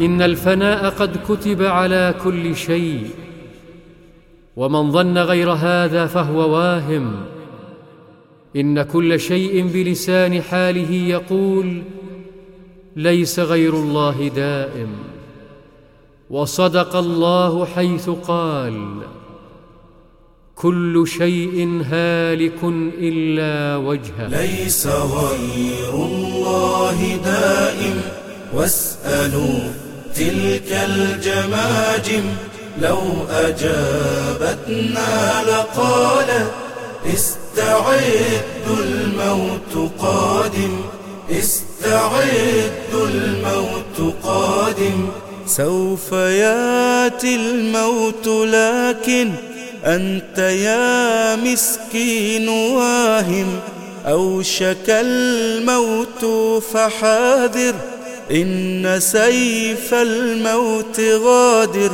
إن الفناء قد كتب على كل شيء ومن ظن غير هذا فهو واهم. إن كل شيء بلسان حاله يقول ليس غير الله دائم. وصدق الله حيث قال كل شيء هالك إلا وجهه. ليس غير الله دائم واسألوا تلك الجماجم لو أجابتنا لقالت استعدوا الموت قادم استعدوا الموت قادم. سوف ياتي الموت لكن أنت يا مسكين واهم أوشك الموت فحاذر. إن سيف الموت غادر.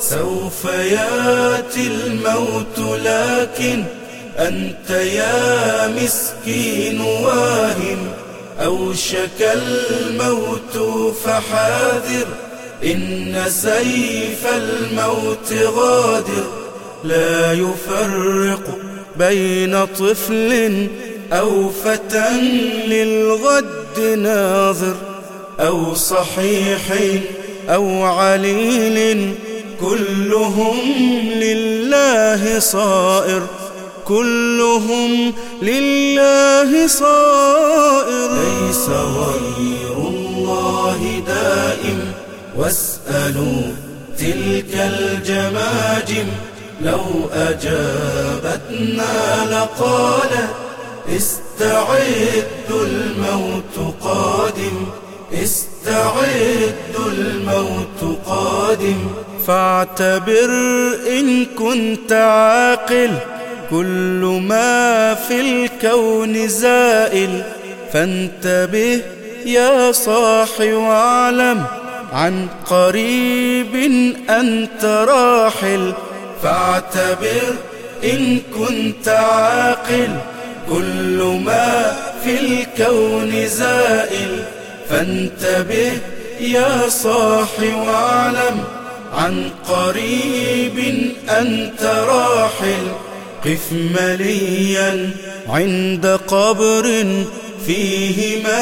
سوف ياتي الموت لكن أنت يا مسكين واهم أوشك الموت فحاذر. إن سيف الموت غادر. لا يفرق بين طفل أو فتى للغد ناظر. أو صحيح أو عليل كلهم لله صائر كلهم لله صائر. ليس غير الله دائم واسألوا تلك الجماجم لو أجابتنا لقالت استعدوا الموت استعدوا الموت قادم. فاعتبر إن كنت عاقل. كل ما في الكون زائل. فانتبه يا صاحي واعلم عن قريب أنت راحل. فاعتبر إن كنت عاقل. كل ما في الكون زائل. فانتبه يا صاحي واعلم عن قريب أنت راحل. قف مليا عند قبر فيه ما